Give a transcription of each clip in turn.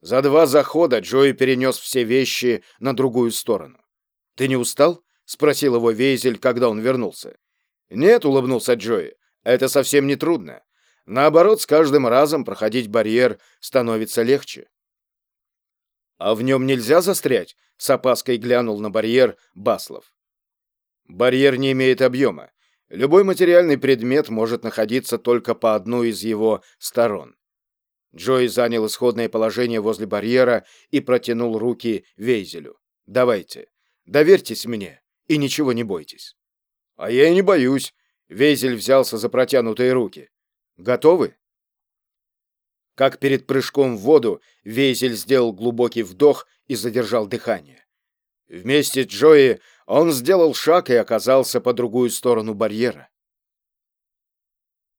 За два захода Джои перенес все вещи на другую сторону. «Ты не устал?» — спросил его Вейзель, когда он вернулся. «Нет», — улыбнулся Джои, — «это совсем не трудно. Наоборот, с каждым разом проходить барьер становится легче». «А в нем нельзя застрять?» — с опаской глянул на барьер Баслов. «Барьер не имеет объема. Любой материальный предмет может находиться только по одной из его сторон. Джои занял исходное положение возле барьера и протянул руки Вейзелю. «Давайте, доверьтесь мне и ничего не бойтесь». «А я и не боюсь», — Вейзель взялся за протянутые руки. «Готовы?» Как перед прыжком в воду, Вейзель сделал глубокий вдох и задержал дыхание. Вместе с Джои он сделал шаг и оказался по другую сторону барьера.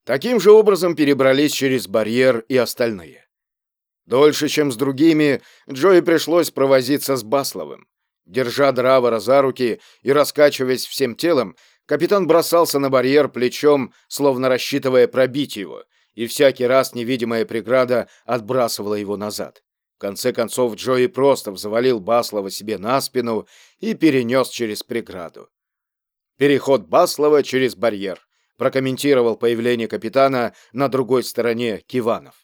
Таким же образом перебрались через барьер и остальные. Дольше, чем с другими, Джои пришлось провозиться с Басловым. Держа Дравара за руки и раскачиваясь всем телом, капитан бросался на барьер плечом, словно рассчитывая пробить его, и всякий раз невидимая преграда отбрасывала его назад. В конце концов Джои просто взвалил Баслова себе на спину и перенес через преграду. Переход Баслова через барьер прокомментировал появление капитана на другой стороне Киванов.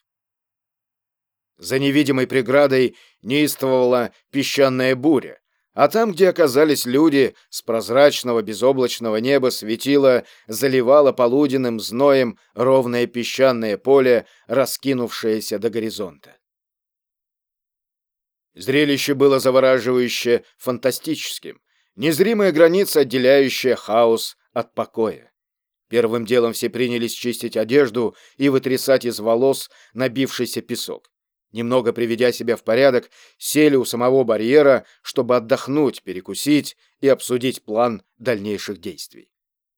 За невидимой преградой неистовала песчаная буря, а там, где оказались люди, с прозрачного безоблачного неба светило, заливало полуденным зноем ровное песчаное поле, раскинувшееся до горизонта. Зрелище было завораживающе фантастическим, незримая граница, отделяющая хаос от покоя. Первым делом все принялись чистить одежду и вытрясать из волос набившийся песок. Немного приведя себя в порядок, сели у самого барьера, чтобы отдохнуть, перекусить и обсудить план дальнейших действий.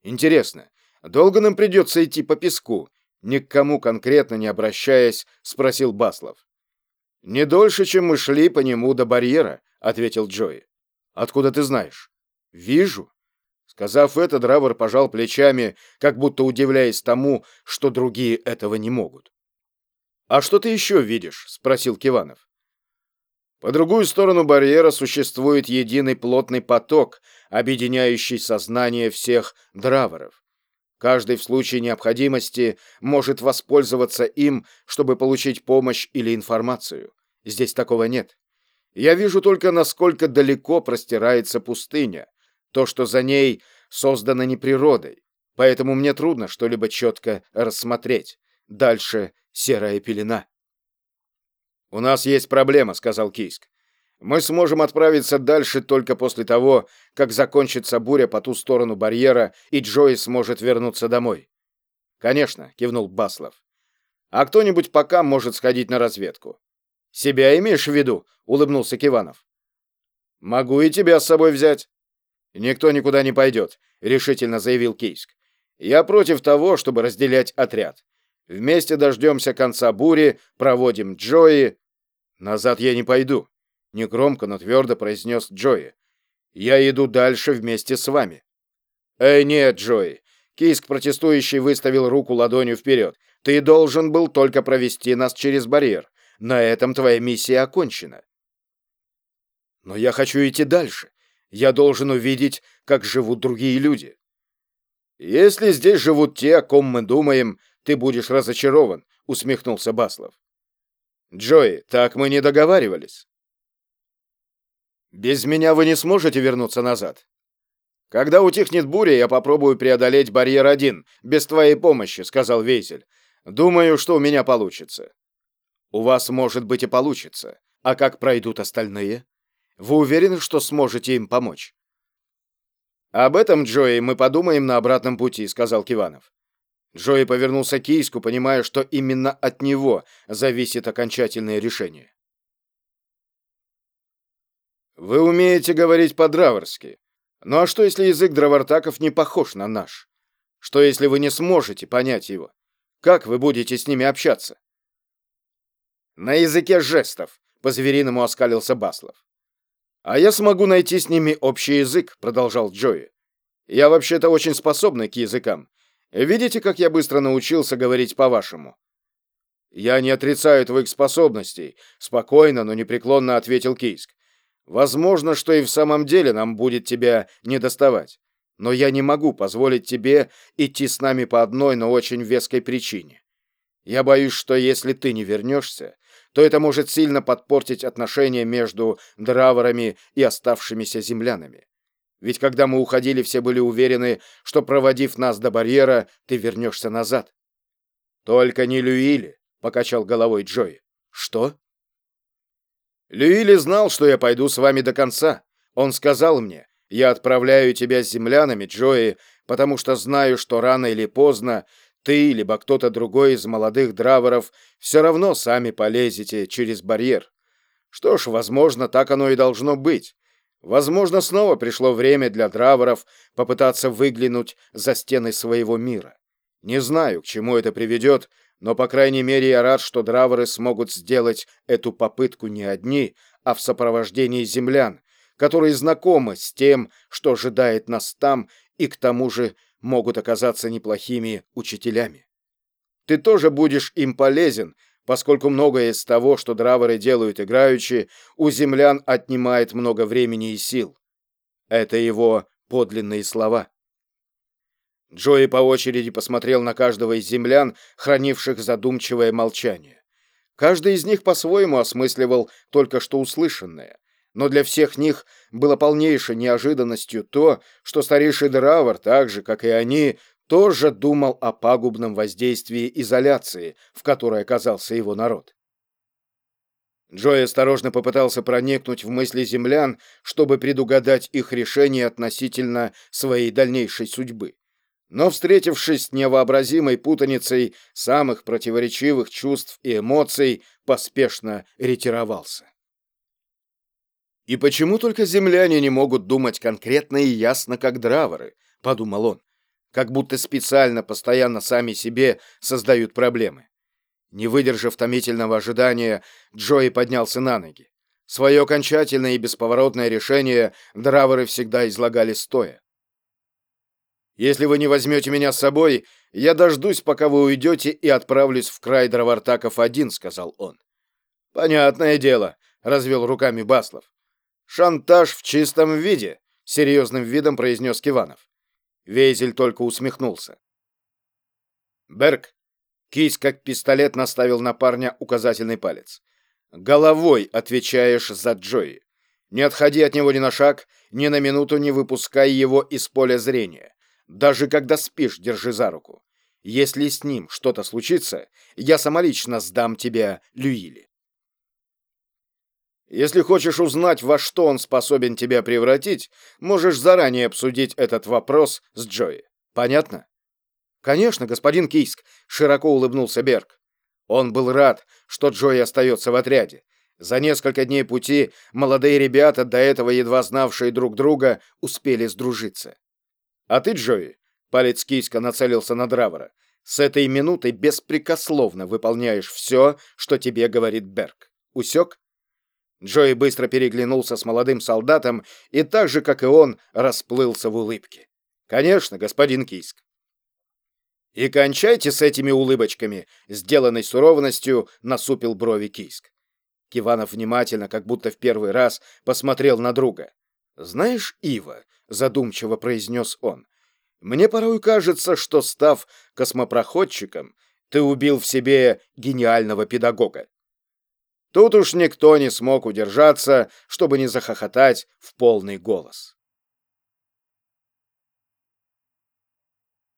Интересно, долго нам придется идти по песку? Ни к кому конкретно не обращаясь, спросил Баслов. «Не дольше, чем мы шли по нему до барьера», — ответил Джои. «Откуда ты знаешь?» «Вижу», Сказав это, Дравер пожал плечами, как будто удивляясь тому, что другие этого не могут. «А что ты еще видишь?» — спросил Киванов. По другую сторону барьера существует единый плотный поток, объединяющий сознание всех драверов. Каждый в случае необходимости может воспользоваться им, чтобы получить помощь или информацию. Здесь такого нет. Я вижу только, насколько далеко простирается пустыня, то, что за ней создано не природой, поэтому мне трудно что-либо четко рассмотреть. Дальше серая пелена. «У нас есть проблема», — сказал Кийск. «Мы сможем отправиться дальше только после того, как закончится буря по ту сторону барьера, и Джои сможет вернуться домой». «Конечно», — кивнул Баслов. «А кто-нибудь пока может сходить на разведку». «Себя имеешь в виду?» — улыбнулся Киванов. «Могу и тебя с собой взять». «Никто никуда не пойдет», — решительно заявил Кейск. «Я против того, чтобы разделять отряд. Вместе дождемся конца бури, проводим Джои...» «Назад я не пойду», — негромко, но твердо произнес Джои. «Я иду дальше вместе с вами». «Эй, нет, Джои!» Кийск, протестующий, выставил руку ладонью вперед. «Ты должен был только провести нас через барьер. На этом твоя миссия окончена». «Но я хочу идти дальше. Я должен увидеть, как живут другие люди. Если здесь живут те, о ком мы думаем, ты будешь разочарован, усмехнулся Баслов. Джои, так мы не договаривались. Без меня вы не сможете вернуться назад. Когда утихнет буря, я попробую преодолеть барьер один, без твоей помощи, сказал Вейзель. Думаю, что у меня получится. У вас, может быть, и получится. А как пройдут остальные? Вы уверены, что сможете им помочь? Об этом, Джои, мы подумаем на обратном пути, сказал Киванов. Джои повернулся к Кийску, понимая, что именно от него зависит окончательное решение. Вы умеете говорить по-драворски. Ну а что, если язык дравартаков не похож на наш? Что, если вы не сможете понять его? Как вы будете с ними общаться? На языке жестов, по-звериному оскалился Баслов. «А я смогу найти с ними общий язык», — продолжал Джои. «Я вообще-то очень способный к языкам. Видите, как я быстро научился говорить по-вашему?» «Я не отрицаю твоих способностей», — спокойно, но непреклонно ответил Кийск. «Возможно, что и в самом деле нам будет тебя недоставать. Но я не могу позволить тебе идти с нами по одной, но очень веской причине. Я боюсь, что если ты не вернешься, то это может сильно подпортить отношения между драворами и оставшимися землянами. Ведь когда мы уходили, все были уверены, что, проводив нас до барьера, ты вернешься назад. Только не Люили, покачал головой Джои. Что? Люили знал, что я пойду с вами до конца. Он сказал мне, я отправляю тебя с землянами, Джои, потому что знаю, что рано или поздно ты, либо кто-то другой из молодых драворов все равно сами полезете через барьер. Что ж, возможно, так оно и должно быть. Возможно, снова пришло время для драворов попытаться выглянуть за стены своего мира. Не знаю, к чему это приведет, но, по крайней мере, я рад, что драворы смогут сделать эту попытку не одни, а в сопровождении землян, которые знакомы с тем, что ожидает нас там, и к тому же могут оказаться неплохими учителями. Ты тоже будешь им полезен, поскольку многое из того, что драворы делают играючи, у землян отнимает много времени и сил. Это его подлинные слова. Джои по очереди посмотрел на каждого из землян, хранивших задумчивое молчание. Каждый из них по-своему осмысливал только что услышанное, но для всех них было полнейшей неожиданностью то, что старейший Дравар, так же, как и они, тоже думал о пагубном воздействии изоляции, в которой оказался его народ. Джой осторожно попытался проникнуть в мысли землян, чтобы предугадать их решение относительно своей дальнейшей судьбы. Но, встретившись с невообразимой путаницей самых противоречивых чувств и эмоций, поспешно ретировался. «И почему только земляне не могут думать конкретно и ясно, как драворы?» — подумал он как будто специально постоянно сами себе создают проблемы. Не выдержав томительного ожидания, Джои поднялся на ноги. Свое окончательное и бесповоротное решение драворы всегда излагали стоя. «Если вы не возьмете меня с собой, я дождусь, пока вы уйдете, и отправлюсь в край дровартаков один», — сказал он. «Понятное дело», — развел руками Баслов. «Шантаж в чистом виде», — серьезным видом произнес Киванов. Вейзель только усмехнулся. Берг, кисть как пистолет наставил на парня указательный палец. Головой отвечаешь за Джои. Не отходи от него ни на шаг, ни на минуту не выпускай его из поля зрения. Даже когда спишь, держи за руку. Если с ним что-то случится, я самолично сдам тебя Люили. Если хочешь узнать, во что он способен тебя превратить, можешь заранее обсудить этот вопрос с Джои. Понятно? Конечно, господин Кийск, широко улыбнулся Берг. Он был рад, что Джои остается в отряде. За несколько дней пути молодые ребята, до этого едва знавшие друг друга, успели сдружиться. А ты, Джои, палец Кийска нацелился на Дравера, с этой минуты беспрекословно выполняешь все, что тебе говорит Берг. Усек? Джои быстро переглянулся с молодым солдатом и так же, как и он, расплылся в улыбке. «Конечно, господин Кийск». «И кончайте с этими улыбочками», — сделанной суровностью насупил брови Кийск. Киванов внимательно, как будто в первый раз, посмотрел на друга. «Знаешь, Ива», — задумчиво произнес он, — «мне порой кажется, что, став космопроходчиком, ты убил в себе гениального педагога. Тут уж никто не смог удержаться, чтобы не захохотать в полный голос.